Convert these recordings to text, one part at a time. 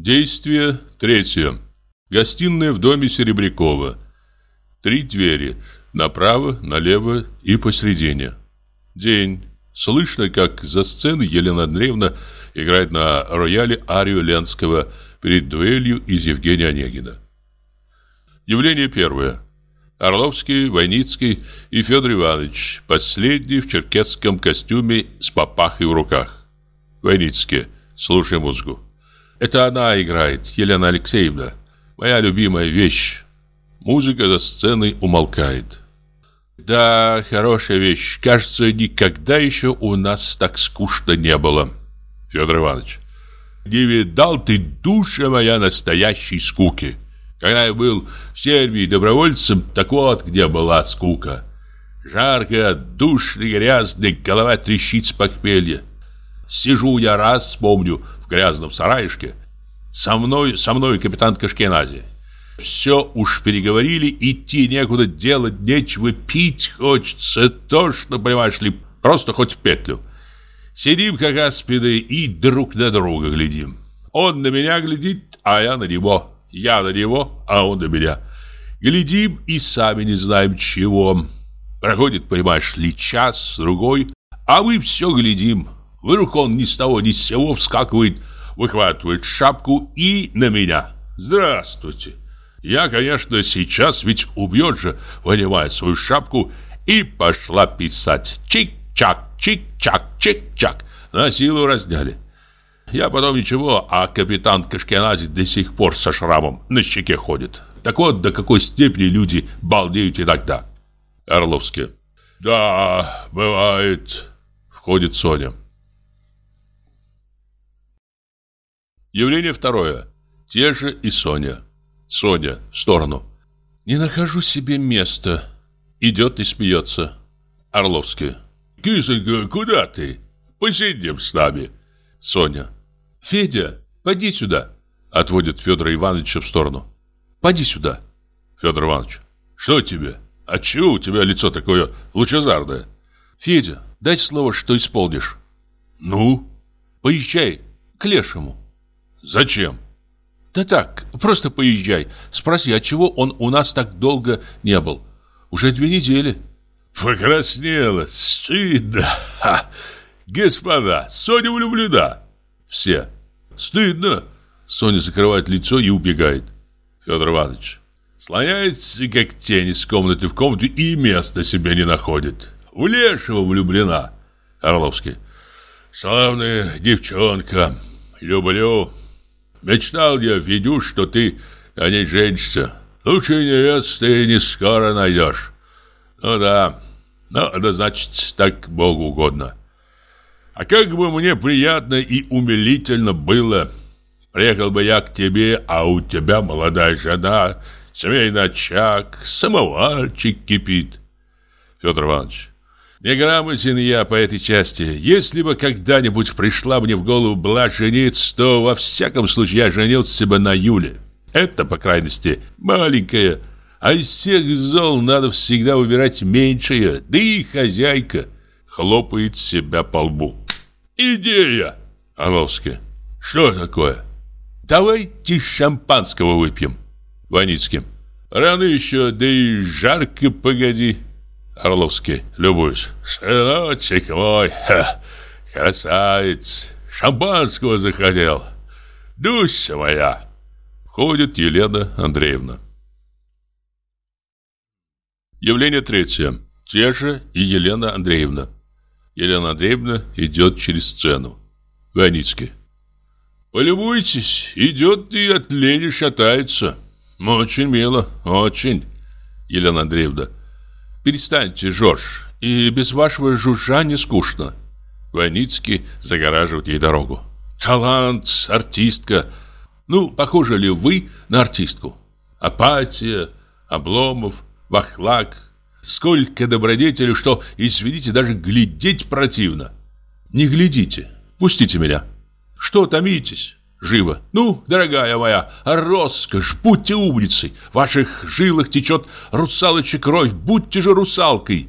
Действие третье. Гостиная в доме Серебрякова. Три двери. Направо, налево и посередине. День. Слышно, как за сценой Елена Андреевна играет на рояле арию Ленского перед дуэлью из Евгения Онегина. Явление первое. Орловский, Войницкий и Федор Иванович, последний в черкесском костюме с папахой в руках. Войницкий, слушай музыку. Это она играет, Елена Алексеевна. Моя любимая вещь. Музыка за сценой умолкает. Да, хорошая вещь. Кажется, никогда еще у нас так скучно не было. Федор Иванович. Не видал ты, душа моя, настоящей скуки. Когда я был в Сербии добровольцем, так вот где была скука. Жарко, душно, грязно, голова трещит с похмелья. Сижу я раз, помню, в грязном сараишке. Со мной, со мной капитан Кашкенази. Все уж переговорили, идти некуда, делать нечего, пить хочется, тошно, понимаешь ли, просто хоть в петлю. Сидим как аспиды и друг на друга глядим. Он на меня глядит, а я на него. Я на него, а он на меня. Глядим и сами не знаем чего. Проходит, понимаешь ли, час, другой, а мы все глядим. Вдруг он ни с того ни с сего вскакивает, выхватывает шапку и на меня. Здравствуйте. Я, конечно, сейчас ведь убьет же, вынимает свою шапку и пошла писать. Чик-чак, чик-чак, чик-чак. На силу разняли. Я потом ничего, а капитан Кашкенази до сих пор со шрамом на щеке ходит. Так вот, до какой степени люди балдеют иногда. Орловский. Да, бывает. Входит Соня. Явление второе. Те же и Соня. Соня в сторону. Не нахожу себе места. Идет и смеется. Орловский. Кисонька, куда ты? Посидим с нами. Соня. Федя, поди сюда. Отводит Федора Ивановича в сторону. Поди сюда. Федор Иванович. Что тебе? А чего у тебя лицо такое лучезарное? Федя, дай слово, что исполнишь. Ну? Поезжай к Лешему. Зачем? Да так, просто поезжай. Спроси, отчего он у нас так долго не был? Уже две недели. Покраснела, стыдно. Ха. Господа, Соня влюблена. Все. Стыдно. Соня закрывает лицо и убегает. Федор Иванович. Слоняется, как тень из комнаты в комнату и места себе не находит. В Лешего влюблена. Орловский. Славная девчонка. Люблю. Мечтал я, видю, что ты о ней женишься. Лучшей невесты не скоро найдешь. Ну да, ну это значит, так Богу угодно. А как бы мне приятно и умилительно было. Приехал бы я к тебе, а у тебя молодая жена, семейный очаг, самоварчик кипит. Федор Иванович, Неграмотен я по этой части. Если бы когда-нибудь пришла мне в голову была жениться, то во всяком случае я женился бы на Юле. Это, по крайности, маленькая. А из всех зол надо всегда выбирать меньшее. Да и хозяйка хлопает себя по лбу. Идея! Орловский. Что такое? Давайте шампанского выпьем. Ваницким. Рано еще, да и жарко погоди. Орловский, любуюсь. «Сыночек мой, ха, красавец, шампанского захотел. Дуся моя!» Входит Елена Андреевна. Явление третье. Те же и Елена Андреевна. Елена Андреевна идет через сцену. Ваницкий. «Полюбуйтесь, идет и от лени шатается. Очень мило, очень». Елена Андреевна. Перестаньте, Жорж, и без вашего жужжания скучно. Войницкий загораживает ей дорогу. Талант, артистка. Ну, похожи ли вы на артистку? Апатия, Обломов, Вахлак. Сколько добродетелей, что, извините, даже глядеть противно. Не глядите, пустите меня. Что томитесь? Живо. Ну, дорогая моя, роскошь, будьте умницей. В ваших жилах течет русалочья кровь, будьте же русалкой.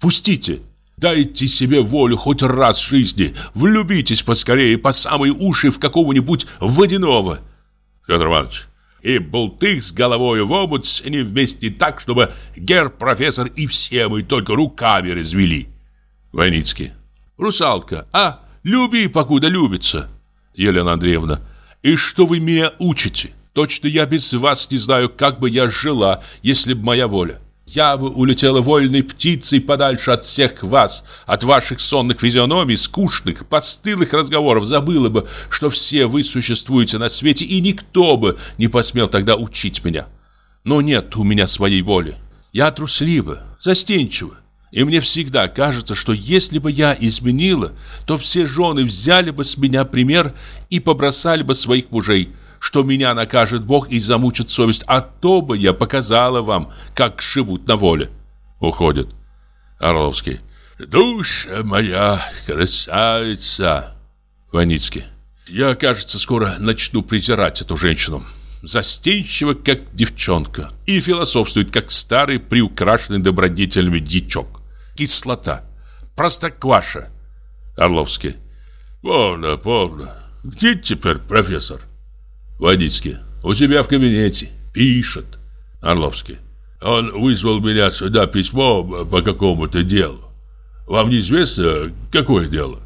Пустите. Дайте себе волю хоть раз в жизни. Влюбитесь поскорее по самые уши в какого-нибудь водяного. Федор Иванович. И бултых с головой в омут с ним вместе так, чтобы гер профессор и все мы только руками развели. Войницкий. Русалка. А, люби, покуда любится. Елена Андреевна. И что вы меня учите? Точно я без вас не знаю, как бы я жила, если б моя воля. Я бы улетела вольной птицей подальше от всех вас, от ваших сонных физиономий, скучных, постылых разговоров, забыла бы, что все вы существуете на свете, и никто бы не посмел тогда учить меня. Но нет у меня своей воли. Я труслива, застенчива. И мне всегда кажется, что если бы я изменила, то все жены взяли бы с меня пример и побросали бы своих мужей – что меня накажет Бог и замучит совесть, а то бы я показала вам, как шибут на воле. Уходит. Орловский. Душа моя, красавица. Ваницкий. Я, кажется, скоро начну презирать эту женщину. Застенчива, как девчонка, и философствует, как старый, приукрашенный добродетелями дичок. Кислота. Простокваша. Орловский. Полно, полно. Где теперь профессор? Водицкий. У себя в кабинете. Пишет. Орловский. Он вызвал меня сюда письмо по какому-то делу. Вам неизвестно, какое дело?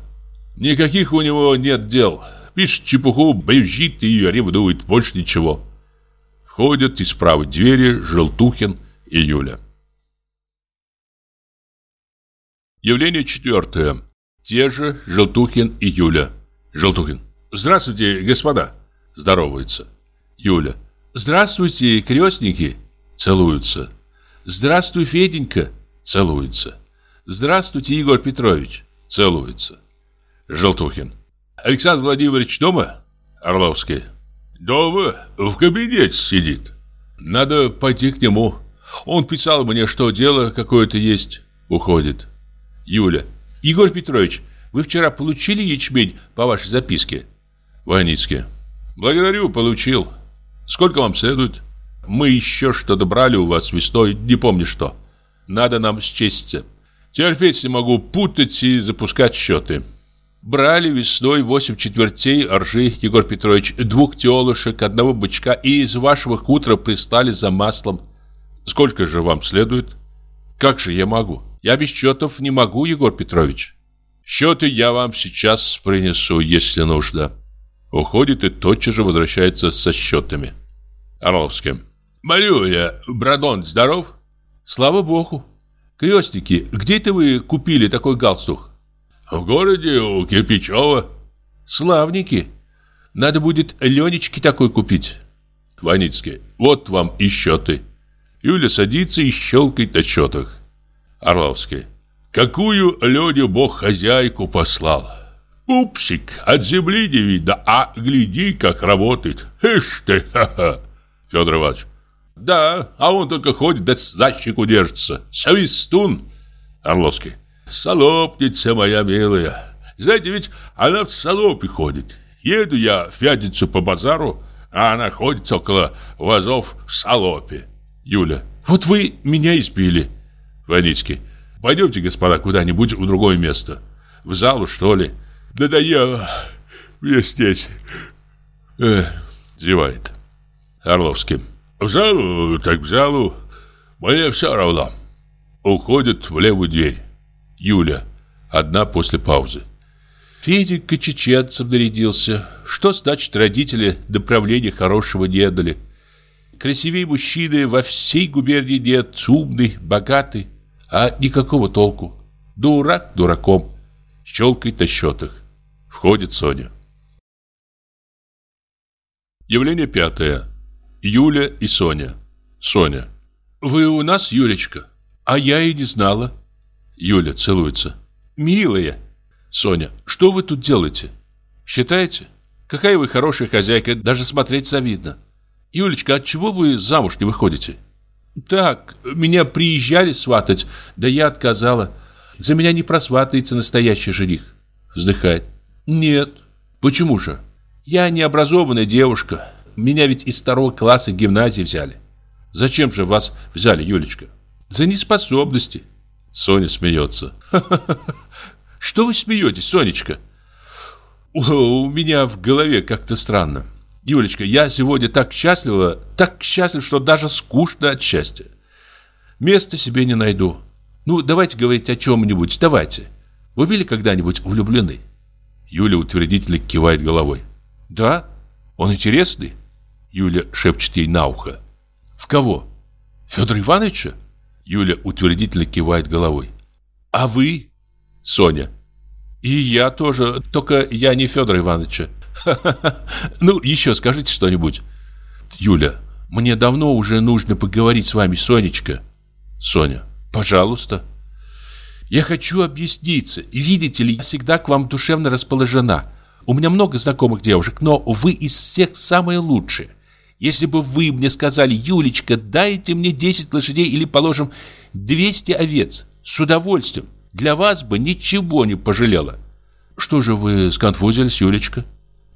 Никаких у него нет дел. Пишет чепуху, брюзжит и ревнует, больше ничего. Входят из правой двери Желтухин и Юля. Явление четвертое. Те же Желтухин и Юля. Желтухин. Здравствуйте, господа. Здороваются. Юля. Здравствуйте, крестники. Целуются. Здравствуй, Феденька. Целуются. Здравствуйте, Егор Петрович. Целуются. Желтухин. Александр Владимирович дома? Орловский. Дома, в кабинете сидит. Надо пойти к нему. Он писал мне, что дело какое-то есть. Уходит. Юля. Егор Петрович, вы вчера получили ячмень по вашей записке? Ваницкий. Благодарю, получил. Сколько вам следует? Мы еще что-то брали у вас весной, не помню что. Надо нам счесть. Терпеть не могу путать и запускать счеты. Брали весной восемь четвертей ржи, Егор Петрович, двух телушек, одного бычка и из вашего хутора пристали за маслом. Сколько же вам следует? Как же я могу? Я без счетов не могу, Егор Петрович. Счеты я вам сейчас принесу, если нужно. Уходит и тотчас же возвращается со счетами. Орловский. Малюля, Брадон здоров? Слава богу. Крестники, где это вы купили такой галстук? В городе у Кирпичева. Славники. Надо будет Ленечке такой купить. Ваницкий. Вот вам и счеты. Юля садится и щелкает на счетах. Орловский. Какую Лене Бог хозяйку послал? Пупсик, от земли не видно, а гляди, как работает. Ишь ты, ха-ха. Федор Иванович. Да, а он только ходит, да за щеку держится. Свистун. Орловский. Солопница моя милая. Знаете, ведь она в солопе ходит. Еду я в пятницу по базару, а она ходит около вазов в солопе. Юля. Вот вы меня избили. Ваницкий. Пойдемте, господа, куда-нибудь в другое место. В залу, что ли? Надоело мне здесь. Эх, зевает. Орловский. В залу, так в залу. Мне все равно. Уходит в левую дверь. Юля. Одна после паузы. Феденька чеченцем нарядился. Что значит родители до правления хорошего не дали? Красивее мужчины во всей губернии нет. Умный, богатый. А никакого толку. Дурак дураком. Щелкает на счетах. Входит Соня. Явление пятое. Юля и Соня. Соня. Вы у нас, Юлечка? А я и не знала. Юля целуется. Милая. Соня. Что вы тут делаете? Считаете? Какая вы хорошая хозяйка, даже смотреть завидно. Юлечка, от чего вы замуж не выходите? Так, меня приезжали сватать, да я отказала. За меня не просватается настоящий жених. Вздыхает. Нет. Почему же? Я необразованная девушка. Меня ведь из второго класса гимназии взяли. Зачем же вас взяли, Юлечка? За неспособности. Соня смеется. Что вы смеетесь, Сонечка? У меня в голове как-то странно. Юлечка, я сегодня так счастлива, так счастлив, что даже скучно от счастья. Места себе не найду. Ну, давайте говорить о чем-нибудь, давайте. Вы были когда-нибудь влюблены? Юля утвердительно кивает головой. Да? Он интересный? Юля шепчет ей на ухо. В кого? Федора Ивановича? Юля утвердительно кивает головой. А вы? Соня. И я тоже, только я не Федора Ивановича. Ну, еще скажите что-нибудь. Юля, мне давно уже нужно поговорить с вами, Сонечка. Соня, пожалуйста. Я хочу объясниться. Видите ли, я всегда к вам душевно расположена. У меня много знакомых девушек, но вы из всех самые лучшие. Если бы вы мне сказали, Юлечка, дайте мне 10 лошадей или, положим, 200 овец, с удовольствием, для вас бы ничего не пожалела. Что же вы сконфузились, Юлечка?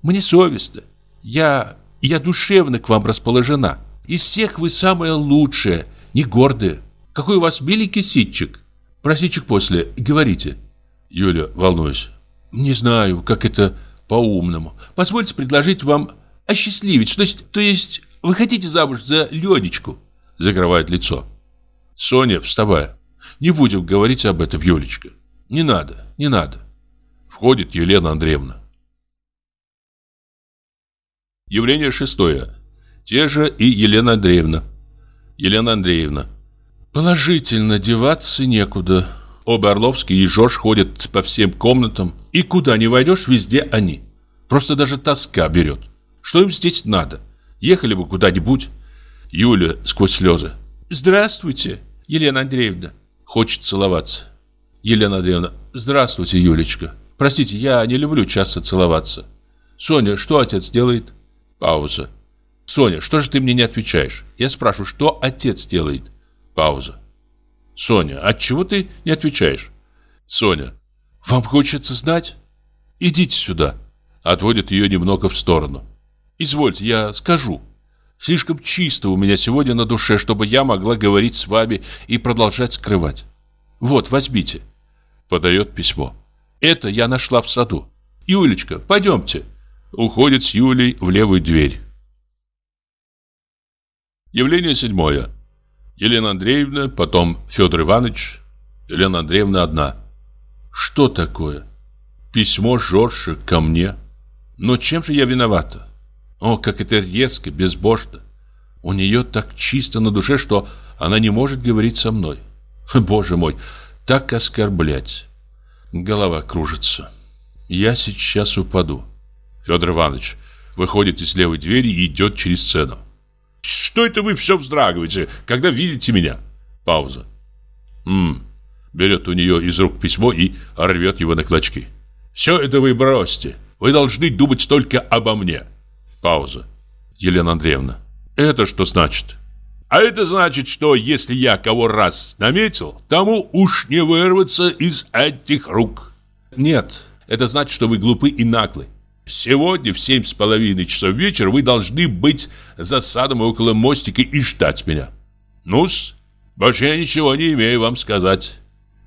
Мне совестно. Я... я душевно к вам расположена. Из всех вы самая лучшая, не гордая. Какой у вас миленький ситчик. Про после говорите. Юля, волнуюсь. Не знаю, как это по-умному. Позвольте предложить вам осчастливить. То есть, то есть вы хотите замуж за Ленечку? Закрывает лицо. Соня, вставая. Не будем говорить об этом, Юлечка. Не надо, не надо. Входит Елена Андреевна. Явление шестое. Те же и Елена Андреевна. Елена Андреевна. Положительно, деваться некуда. Оба Орловские и Жорж ходят по всем комнатам. И куда не войдешь, везде они. Просто даже тоска берет. Что им здесь надо? Ехали бы куда-нибудь. Юля сквозь слезы. Здравствуйте, Елена Андреевна. Хочет целоваться. Елена Андреевна. Здравствуйте, Юлечка. Простите, я не люблю часто целоваться. Соня, что отец делает? Пауза. Соня, что же ты мне не отвечаешь? Я спрашиваю, что отец делает? Пауза. Соня, от чего ты не отвечаешь? Соня, вам хочется знать? Идите сюда. Отводит ее немного в сторону. Извольте, я скажу. Слишком чисто у меня сегодня на душе, чтобы я могла говорить с вами и продолжать скрывать. Вот, возьмите. Подает письмо. Это я нашла в саду. Юлечка, пойдемте уходит с Юлей в левую дверь. Явление седьмое. Елена Андреевна, потом Федор Иванович. Елена Андреевна одна. Что такое? Письмо Жоржа ко мне. Но чем же я виновата? О, как это резко, безбожно. У нее так чисто на душе, что она не может говорить со мной. Боже мой, так оскорблять. Голова кружится. Я сейчас упаду. Федор Иванович выходит из левой двери и идет через сцену. «Что это вы все вздрагиваете, когда видите меня?» Пауза. «Ммм». Берет у нее из рук письмо и рвет его на клочки. «Все это вы бросьте. Вы должны думать только обо мне». Пауза. Елена Андреевна. «Это что значит?» «А это значит, что если я кого раз наметил, тому уж не вырваться из этих рук». «Нет, это значит, что вы глупы и наглы. Сегодня в семь с половиной часов вечера вы должны быть за садом около мостика и ждать меня. Ну-с, больше я ничего не имею вам сказать.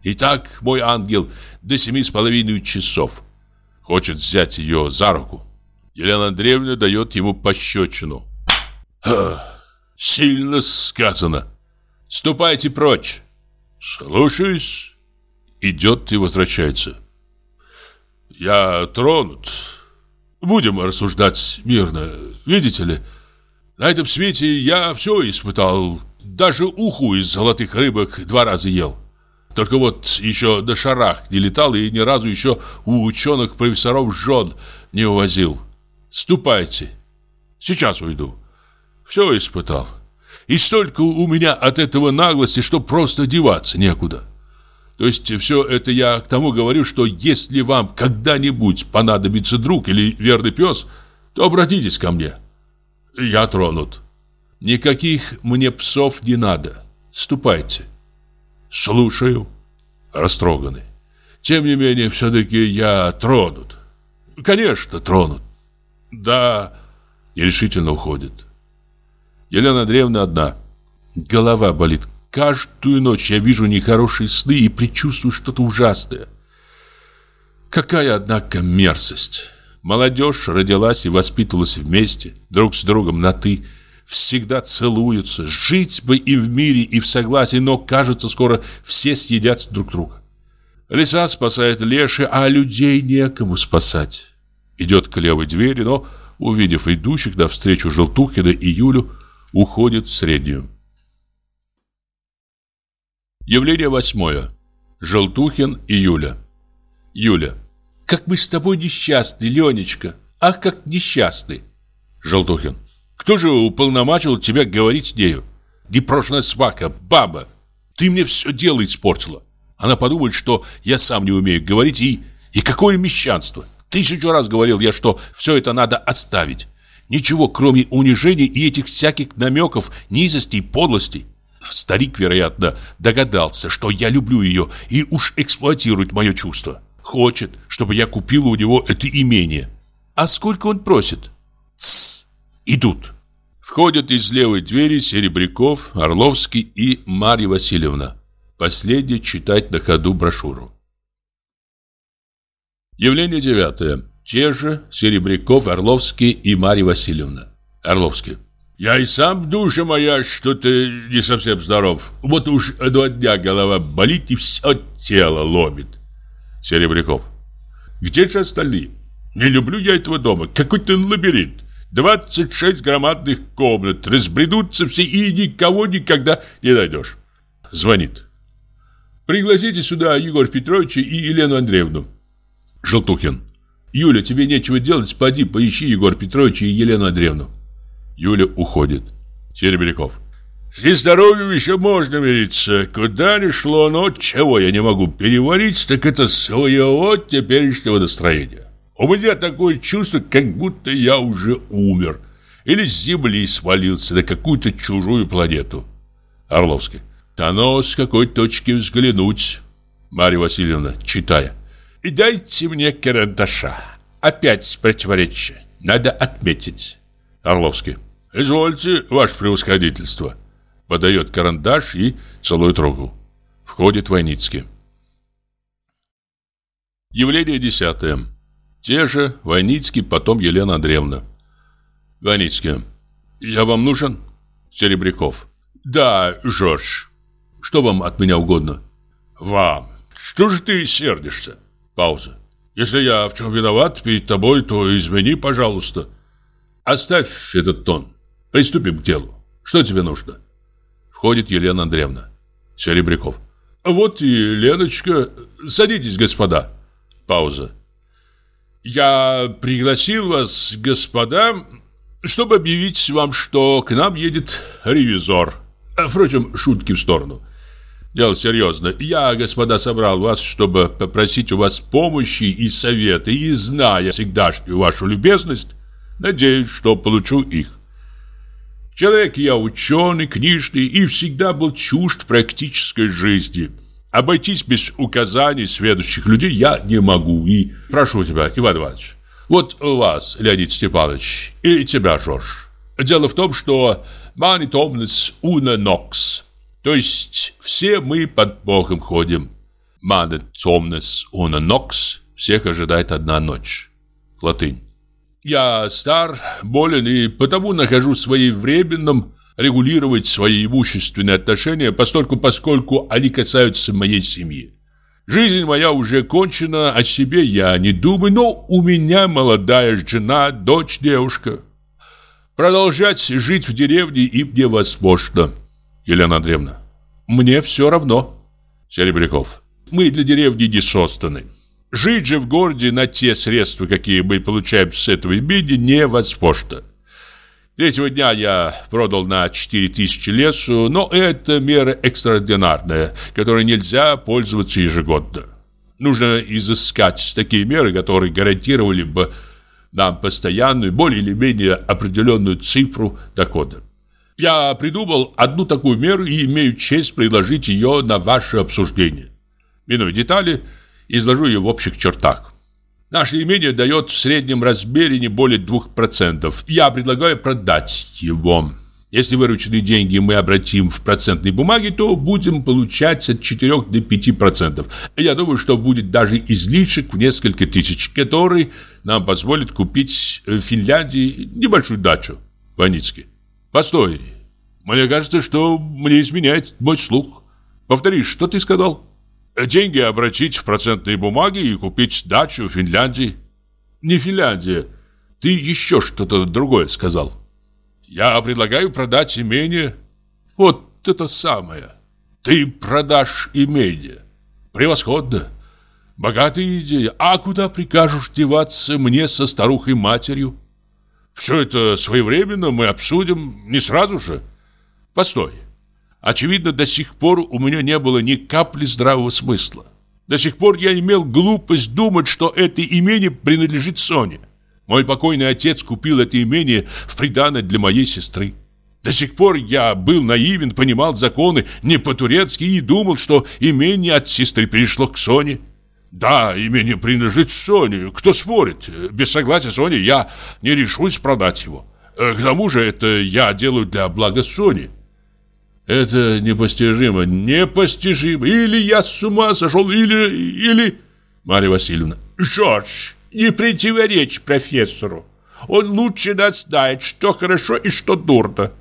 Итак, мой ангел, до семи с половиной часов. Хочет взять ее за руку. Елена Андреевна дает ему пощечину. Сильно сказано. Ступайте прочь. Слушаюсь. Идет и возвращается. Я тронут. Будем рассуждать мирно. Видите ли, на этом свете я все испытал. Даже уху из золотых рыбок два раза ел. Только вот еще до шарах не летал и ни разу еще у ученых-профессоров жен не увозил. Ступайте. Сейчас уйду. Все испытал. И столько у меня от этого наглости, что просто деваться некуда. То есть все это я к тому говорю, что если вам когда-нибудь понадобится друг или верный пес, то обратитесь ко мне. Я тронут. Никаких мне псов не надо. Ступайте. Слушаю. Растроганный. Тем не менее, все-таки я тронут. Конечно, тронут. Да, нерешительно уходит. Елена Андреевна одна. Голова болит Каждую ночь я вижу нехорошие сны и предчувствую что-то ужасное. Какая, однако, мерзость. Молодежь родилась и воспитывалась вместе, друг с другом на «ты», всегда целуются. Жить бы им в мире и в согласии, но, кажется, скоро все съедят друг друга. Лиса спасает леши, а людей некому спасать. Идет к левой двери, но, увидев идущих навстречу Желтухина и Юлю, уходит в среднюю. Явление восьмое. Желтухин и Юля. Юля. Как мы с тобой несчастны, Ленечка. Ах, как несчастны. Желтухин. Кто же уполномочил тебя говорить с нею? Непрошенная свака, баба. Ты мне все дело испортила. Она подумает, что я сам не умею говорить и... И какое мещанство. Тысячу раз говорил я, что все это надо отставить. Ничего, кроме унижений и этих всяких намеков, низостей, подлостей. Старик, вероятно, догадался, что я люблю ее и уж эксплуатирует мое чувство. Хочет, чтобы я купила у него это имение. А сколько он просит? Тссс, идут. Входят из левой двери Серебряков, Орловский и Марья Васильевна. Последний читать на ходу брошюру. Явление девятое. Те же Серебряков, Орловский и Марья Васильевна. Орловский. Я и сам, душа моя, что-то не совсем здоров. Вот уж два дня голова болит и все тело ломит. Серебряков. Где же остальные? Не люблю я этого дома. Какой-то лабиринт. 26 громадных комнат. Разбредутся все и никого никогда не найдешь. Звонит. Пригласите сюда Егор Петровича и Елену Андреевну. Желтухин. Юля, тебе нечего делать, поди поищи Егор Петровича и Елену Андреевну. Юля уходит. Серебряков. С нездоровьем еще можно мириться. Куда ни шло, но чего я не могу переварить, так это своего теперешнего настроения. У меня такое чувство, как будто я уже умер. Или с земли свалился на какую-то чужую планету. Орловский. Да ну, с какой точки взглянуть? Марья Васильевна, читая. И дайте мне карандаша. Опять противоречие. Надо отметить. Орловский. Извольте, ваше превосходительство. Подает карандаш и целует руку. Входит Войницкий. Явление десятое. Те же Войницкий, потом Елена Андреевна. Войницкий. Я вам нужен? Серебряков. Да, Жорж. Что вам от меня угодно? Вам. Что же ты сердишься? Пауза. Если я в чем виноват перед тобой, то измени, пожалуйста. Оставь этот тон. Приступим к делу. Что тебе нужно? Входит Елена Андреевна. Серебряков. Вот и Леночка. Садитесь, господа. Пауза. Я пригласил вас, господа, чтобы объявить вам, что к нам едет ревизор. Впрочем, шутки в сторону. Дело серьезно. Я, господа, собрал вас, чтобы попросить у вас помощи и совета, и, зная всегдашнюю вашу любезность, надеюсь, что получу их. Человек я ученый, книжный и всегда был чужд практической жизни. Обойтись без указаний следующих людей я не могу. И прошу тебя, Иван Иванович, вот у вас, Леонид Степанович, и тебя, Жорж. Дело в том, что «Mani omnes una nox» То есть все мы под Богом ходим. Mane omnes una nox Всех ожидает одна ночь. Латынь. Я стар, болен и потому нахожу своевременным регулировать свои имущественные отношения, постольку поскольку они касаются моей семьи. Жизнь моя уже кончена, о себе я не думаю, но у меня молодая жена, дочь, девушка. Продолжать жить в деревне им невозможно. Елена Андреевна. Мне все равно. Серебряков. Мы для деревни не созданы. Жить же в городе на те средства, какие мы получаем с этого имени, невозможно. Третьего дня я продал на 4000 лесу, но это мера экстраординарная, которой нельзя пользоваться ежегодно. Нужно изыскать такие меры, которые гарантировали бы нам постоянную, более или менее определенную цифру дохода. Я придумал одну такую меру и имею честь предложить ее на ваше обсуждение. Минуя детали, изложу ее в общих чертах. Наше имение дает в среднем размере не более 2%. Я предлагаю продать его. Если вырученные деньги мы обратим в процентные бумаги, то будем получать от 4 до 5%. Я думаю, что будет даже излишек в несколько тысяч, который нам позволит купить в Финляндии небольшую дачу. Ваницкий. Постой. Мне кажется, что мне изменяет мой слух. Повтори, что ты сказал? Деньги обратить в процентные бумаги и купить дачу в Финляндии. Не Финляндия. Ты еще что-то другое сказал. Я предлагаю продать имение. Вот это самое. Ты продашь имение. Превосходно. Богатая идея. А куда прикажешь деваться мне со старухой-матерью? Все это своевременно мы обсудим, не сразу же. Постой. Очевидно, до сих пор у меня не было ни капли здравого смысла. До сих пор я имел глупость думать, что это имение принадлежит Соне. Мой покойный отец купил это имение в приданое для моей сестры. До сих пор я был наивен, понимал законы не по-турецки и думал, что имение от сестры перешло к Соне. Да, имение принадлежит Соне, кто спорит? Без согласия Сони я не решусь продать его. К тому же это я делаю для блага Сони. Это непостижимо, непостижимо. Или я с ума сошел, или... или... Марья Васильевна. Жорж, не противоречь профессору. Он лучше нас знает, что хорошо и что дурно.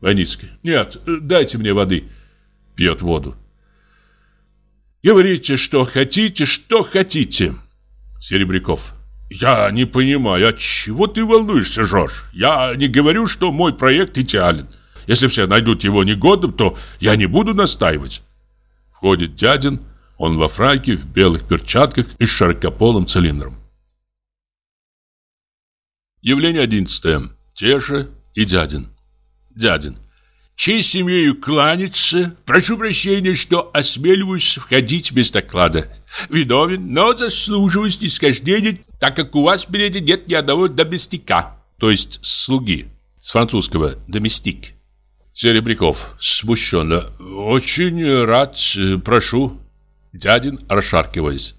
Ваницкий. Нет, дайте мне воды. Пьет воду. Говорите, что хотите, что хотите. Серебряков. Я не понимаю, от чего ты волнуешься, Жорж? Я не говорю, что мой проект идеален. Если все найдут его негодным, то я не буду настаивать. Входит дядин, он во фраке, в белых перчатках и с широкополым цилиндром. Явление одиннадцатое. Теша и дядин. Дядин. Честь имею кланяться. Прошу прощения, что осмеливаюсь входить без доклада. Виновен, но заслуживаю снисхождения, так как у вас в билете нет ни одного доместика. То есть слуги. С французского «доместик». Серебряков смущенно. Очень рад, прошу. Дядин, расшаркиваясь.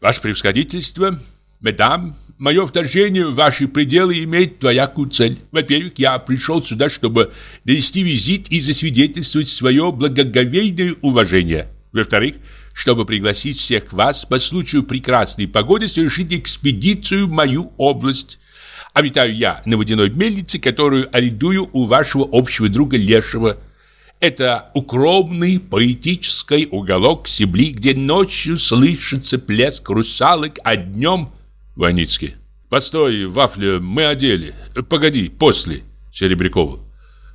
Ваше превосходительство, Медам, мое вторжение в ваши пределы имеет двоякую цель. Во-первых, я пришел сюда, чтобы нанести визит и засвидетельствовать свое благоговейное уважение. Во-вторых, чтобы пригласить всех вас по случаю прекрасной погоды совершить экспедицию в мою область. Обитаю я на водяной мельнице, которую арендую у вашего общего друга Лешего. Это укромный поэтический уголок Сибли, где ночью слышится плеск русалок, а днем – Ваницкий. Постой, вафля, мы одели. Погоди, после. Серебрякову.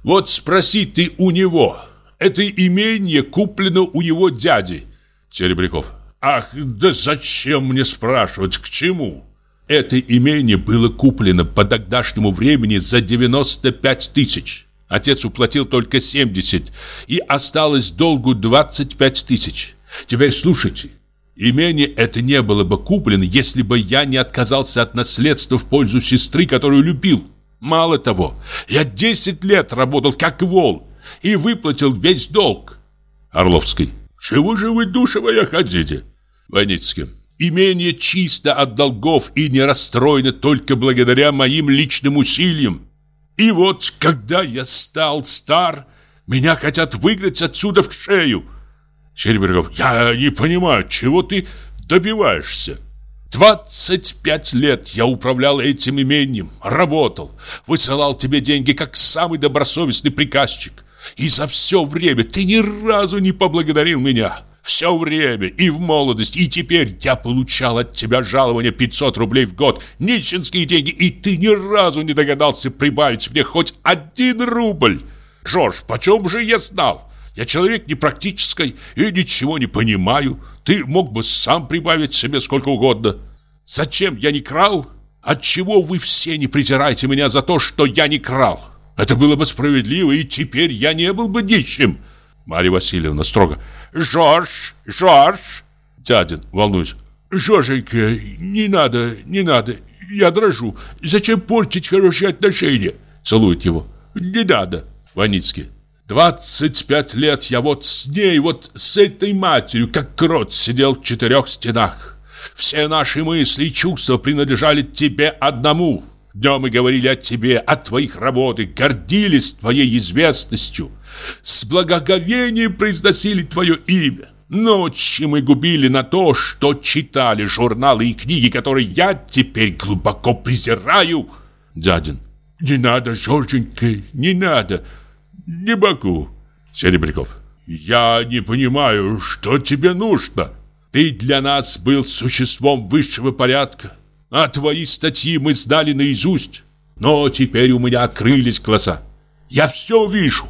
Вот спроси ты у него. Это имение куплено у его дяди. Серебряков. Ах, да зачем мне спрашивать, к чему? Это имение было куплено по тогдашнему времени за 95 тысяч. Отец уплатил только 70, и осталось долгу 25 тысяч. Теперь слушайте. Имение это не было бы куплено, если бы я не отказался от наследства в пользу сестры, которую любил. Мало того, я 10 лет работал как вол и выплатил весь долг. Орловский. Чего же вы, душа моя, хотите? Ваницкий. Имение чисто от долгов и не расстроено только благодаря моим личным усилиям. И вот, когда я стал стар, меня хотят выгнать отсюда в шею. Щербергов, я не понимаю, чего ты добиваешься? 25 лет я управлял этим имением, работал, высылал тебе деньги как самый добросовестный приказчик. И за все время ты ни разу не поблагодарил меня. Все время, и в молодости, и теперь я получал от тебя жалование 500 рублей в год, нищенские деньги, и ты ни разу не догадался прибавить мне хоть один рубль. Жорж, почем же я знал? Я человек непрактический и ничего не понимаю. Ты мог бы сам прибавить себе сколько угодно. Зачем я не крал? Отчего вы все не презираете меня за то, что я не крал? Это было бы справедливо, и теперь я не был бы нищим. Марья Васильевна строго. Жорж, Жорж. Дядин, волнуюсь. Жорженька, не надо, не надо. Я дрожу. Зачем портить хорошие отношения? Целует его. Не надо. Ваницкий. 25 лет я вот с ней, вот с этой матерью, как крот, сидел в четырех стенах. Все наши мысли и чувства принадлежали тебе одному. Днем мы говорили о тебе, о твоих работах, гордились твоей известностью. С благоговением произносили твое имя. Ночи мы губили на то, что читали журналы и книги, которые я теперь глубоко презираю. Дядин. Не надо, Жорженька, не надо. Не могу. Серебряков. Я не понимаю, что тебе нужно. Ты для нас был существом высшего порядка, а твои статьи мы знали наизусть. Но теперь у меня открылись глаза. Я все вижу.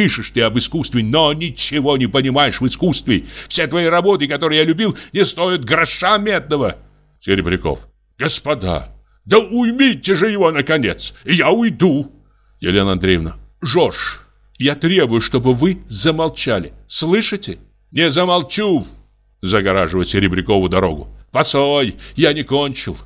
Пишешь ты об искусстве, но ничего не понимаешь в искусстве. Все твои работы, которые я любил, не стоят гроша медного. Серебряков. Господа, да уймите же его, наконец, я уйду. Елена Андреевна. Жорж, я требую, чтобы вы замолчали. Слышите? Не замолчу. Загораживает Серебрякову дорогу. Постой, я не кончил.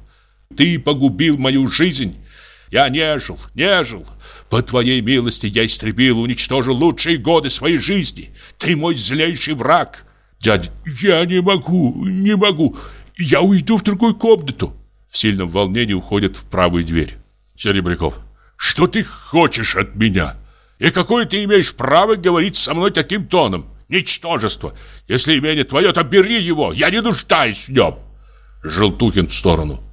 Ты погубил мою жизнь. Я не жил, не жил. По твоей милости я истребил, уничтожил лучшие годы своей жизни. Ты мой злейший враг. Дядя, я не могу, не могу. Я уйду в другую комнату. В сильном волнении уходит в правую дверь. Серебряков. Что ты хочешь от меня? И какое ты имеешь право говорить со мной таким тоном? Ничтожество. Если имение твое, то бери его. Я не нуждаюсь в нем. Желтухин в сторону.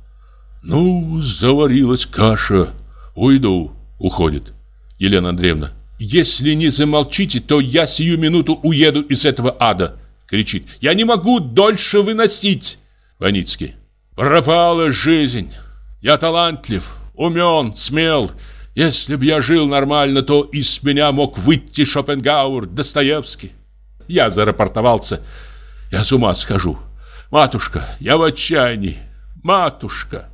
Ну, заварилась каша. Уйду. Уходит. Елена Андреевна. Если не замолчите, то я сию минуту уеду из этого ада. Кричит. Я не могу дольше выносить. Ваницкий. Пропала жизнь. Я талантлив, умен, смел. Если б я жил нормально, то из меня мог выйти Шопенгауэр, Достоевский. Я зарапортовался. Я с ума схожу. Матушка, я в отчаянии. Матушка.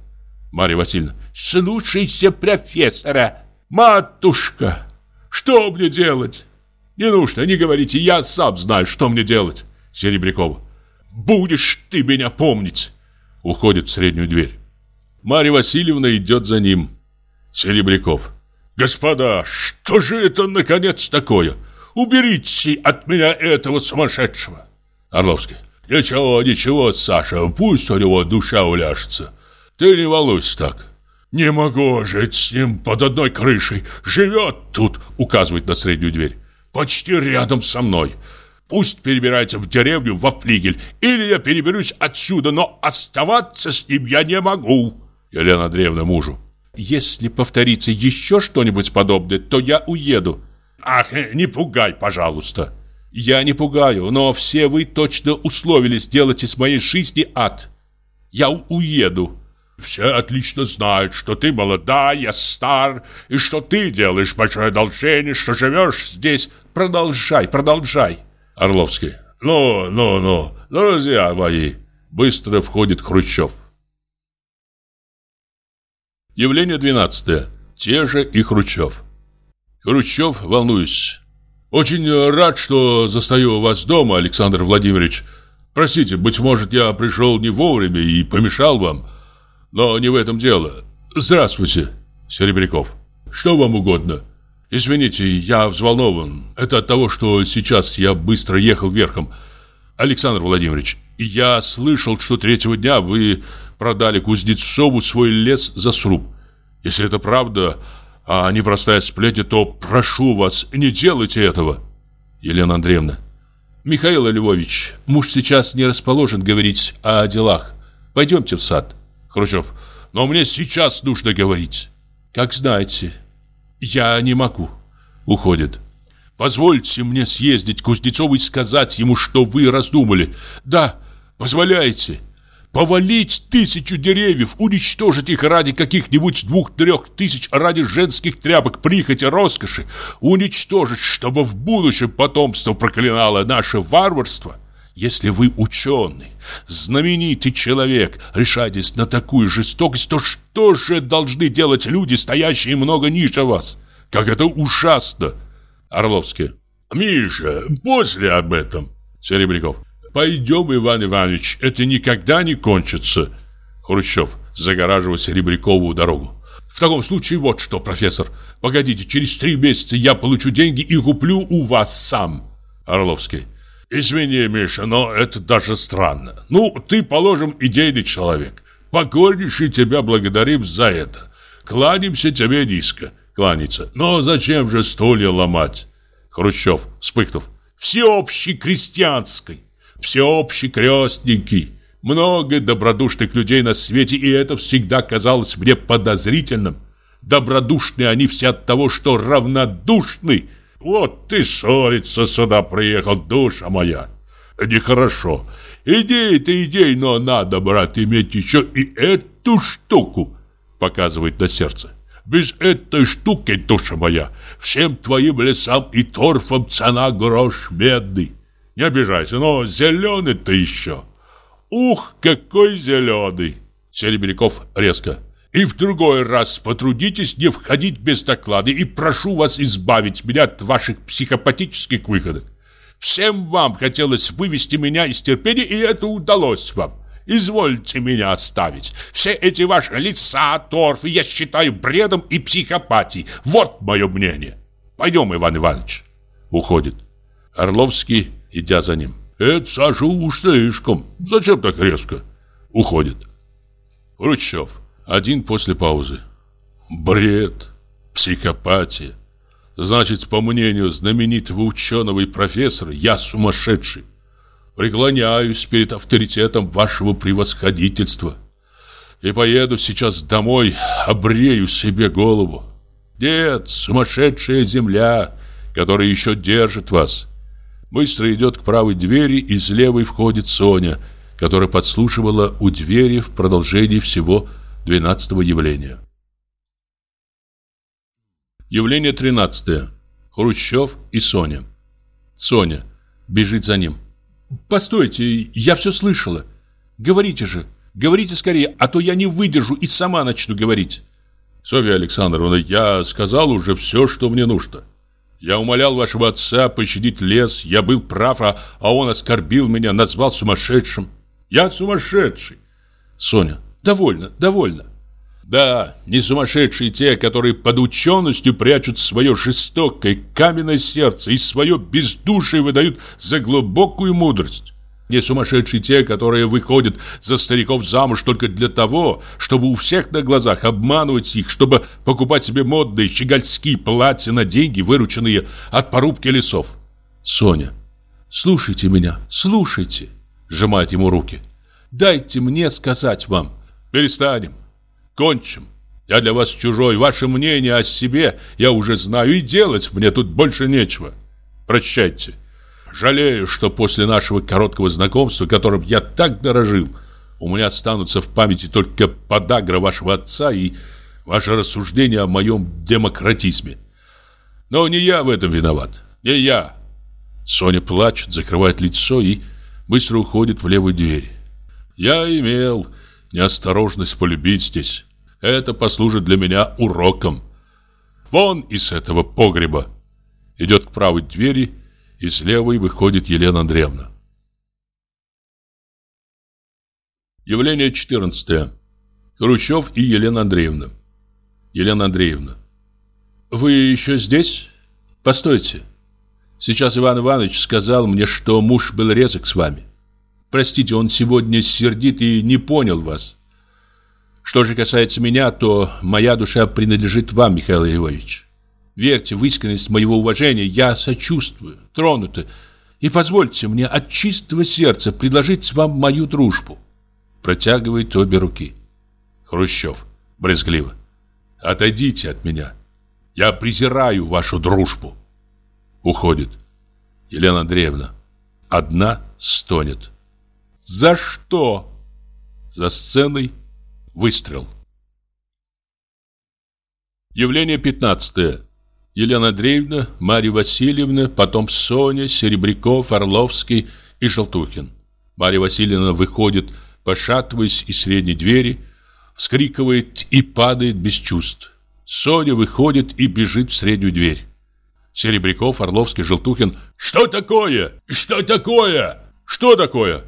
Марья Васильевна. Слушайся профессора. Матушка. Что мне делать? Не нужно, не говорите, я сам знаю, что мне делать. Серебрякова. Будешь ты меня помнить. Уходит в среднюю дверь. Марья Васильевна идет за ним. Серебряков. «Господа, что же это наконец такое? Уберите от меня этого сумасшедшего!» Орловский. «Ничего, ничего, Саша, пусть у него душа уляжется. Ты не волнуйся так. Не могу жить с ним под одной крышей. Живет тут, указывает на среднюю дверь. Почти рядом со мной. Пусть перебирается в деревню во флигель, или я переберусь отсюда, но оставаться с ним я не могу. Елена Андреевна мужу. Если повторится еще что-нибудь подобное, то я уеду. Ах, не пугай, пожалуйста. Я не пугаю, но все вы точно условились сделать из моей жизни ад. Я уеду. Все отлично знают, что ты молода, я стар, и что ты делаешь большое одолжение, что живешь здесь. Продолжай, продолжай. Орловский. Ну, ну, ну, друзья мои. Быстро входит Хрущев. Явление 12. Те же и Хрущев. Хрущев, волнуюсь. Очень рад, что застаю вас дома, Александр Владимирович. Простите, быть может, я пришел не вовремя и помешал вам. Но не в этом дело. Здравствуйте, Серебряков. Что вам угодно? Извините, я взволнован. Это от того, что сейчас я быстро ехал верхом. Александр Владимирович, я слышал, что третьего дня вы продали Кузнецову свой лес за сруб. Если это правда, а не простая сплетня, то прошу вас, не делайте этого. Елена Андреевна. Михаил Львович, муж сейчас не расположен говорить о делах. Пойдемте в сад. Хрущев. Но мне сейчас нужно говорить. Как знаете. Я не могу. Уходит. Позвольте мне съездить к Кузнецову и сказать ему, что вы раздумали. Да, позволяете. Повалить тысячу деревьев, уничтожить их ради каких-нибудь двух-трех тысяч, ради женских тряпок, прихоти, роскоши. Уничтожить, чтобы в будущем потомство проклинало наше варварство. Если вы ученый, знаменитый человек, решаетесь на такую жестокость, то что же должны делать люди, стоящие много ниже вас? Как это ужасно! Орловский. Миша, после об этом. Серебряков. Пойдем, Иван Иванович, это никогда не кончится. Хрущев, загораживая Серебрякову дорогу. В таком случае вот что, профессор. Погодите, через три месяца я получу деньги и куплю у вас сам. Орловский. Извини, Миша, но это даже странно. Ну, ты, положим, идейный человек. Покорнейше тебя благодарим за это. кланяемся тебе низко. Кланяется. Но зачем же стулья ломать? Хрущев, вспыхнув. Всеобщий крестьянской, всеобщий крестненький. Много добродушных людей на свете, и это всегда казалось мне подозрительным. Добродушны они все от того, что равнодушны. Вот ты ссориться сюда приехал, душа моя. Нехорошо. Идей ты идей, но надо, брат, иметь еще и эту штуку, показывает на сердце. Без этой штуки, душа моя, всем твоим лесам и торфам цена грош медный. Не обижайся, но зеленый ты еще. Ух, какой зеленый! Серебряков резко. И в другой раз потрудитесь не входить без доклада и прошу вас избавить меня от ваших психопатических выходок. Всем вам хотелось вывести меня из терпения, и это удалось вам. Извольте меня оставить. Все эти ваши лица, торфы я считаю бредом и психопатией. Вот мое мнение. Пойдем, Иван Иванович. Уходит. Орловский, идя за ним. Это, Саша, уж слишком. Зачем так резко? Уходит. Хрущев. Один после паузы. Бред. Психопатия. Значит, по мнению знаменитого ученого и профессора, я сумасшедший. Преклоняюсь перед авторитетом вашего превосходительства. И поеду сейчас домой, обрею себе голову. Нет, сумасшедшая земля, которая еще держит вас. Быстро идет к правой двери, и с левой входит Соня, которая подслушивала у двери в продолжении всего двенадцатого явления. Явление 13. Хрущев и Соня. Соня бежит за ним. «Постойте, я все слышала. Говорите же, говорите скорее, а то я не выдержу и сама начну говорить». «Софья Александровна, я сказал уже все, что мне нужно. Я умолял вашего отца пощадить лес, я был прав, а, а он оскорбил меня, назвал сумасшедшим. Я сумасшедший». «Соня, довольно, довольно. Да, не сумасшедшие те, которые под ученостью прячут свое жестокое каменное сердце и свое бездушие выдают за глубокую мудрость. Не сумасшедшие те, которые выходят за стариков замуж только для того, чтобы у всех на глазах обманывать их, чтобы покупать себе модные щегольские платья на деньги, вырученные от порубки лесов. Соня, слушайте меня, слушайте, сжимает ему руки. Дайте мне сказать вам. Перестанем. Кончим. Я для вас чужой, ваше мнение о себе я уже знаю, и делать мне тут больше нечего. Прощайте. Жалею, что после нашего короткого знакомства, которым я так дорожил, у меня останутся в памяти только подагра вашего отца и ваше рассуждение о моем демократизме. Но не я в этом виноват. Не я. Соня плачет, закрывает лицо и быстро уходит в левую дверь. Я имел неосторожность полюбить здесь. Это послужит для меня уроком. Вон из этого погреба. Идет к правой двери, и с левой выходит Елена Андреевна. Явление 14. Хрущев и Елена Андреевна. Елена Андреевна. Вы еще здесь? Постойте. Сейчас Иван Иванович сказал мне, что муж был резок с вами. Простите, он сегодня сердит и не понял вас. Что же касается меня, то моя душа принадлежит вам, Михаил Львович. Верьте в искренность моего уважения, я сочувствую, тронута. И позвольте мне от чистого сердца предложить вам мою дружбу. Протягивает обе руки. Хрущев, брезгливо. Отойдите от меня. Я презираю вашу дружбу. Уходит. Елена Андреевна. Одна стонет. За что? За сценой Выстрел. Явление 15. Елена Андреевна, Марья Васильевна, потом Соня, Серебряков, Орловский и Желтухин. Марья Васильевна выходит, пошатываясь из средней двери, вскрикивает и падает без чувств. Соня выходит и бежит в среднюю дверь. Серебряков, Орловский, Желтухин. «Что такое? Что такое? Что такое?»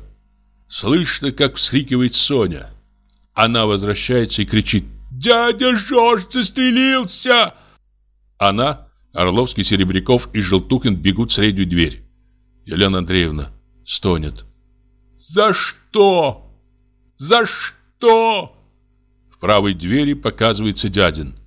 Слышно, как вскрикивает Соня. Она возвращается и кричит «Дядя Жорж застрелился!» Она, Орловский, Серебряков и Желтухин бегут в среднюю дверь. Елена Андреевна стонет. «За что? За что?» В правой двери показывается дядин.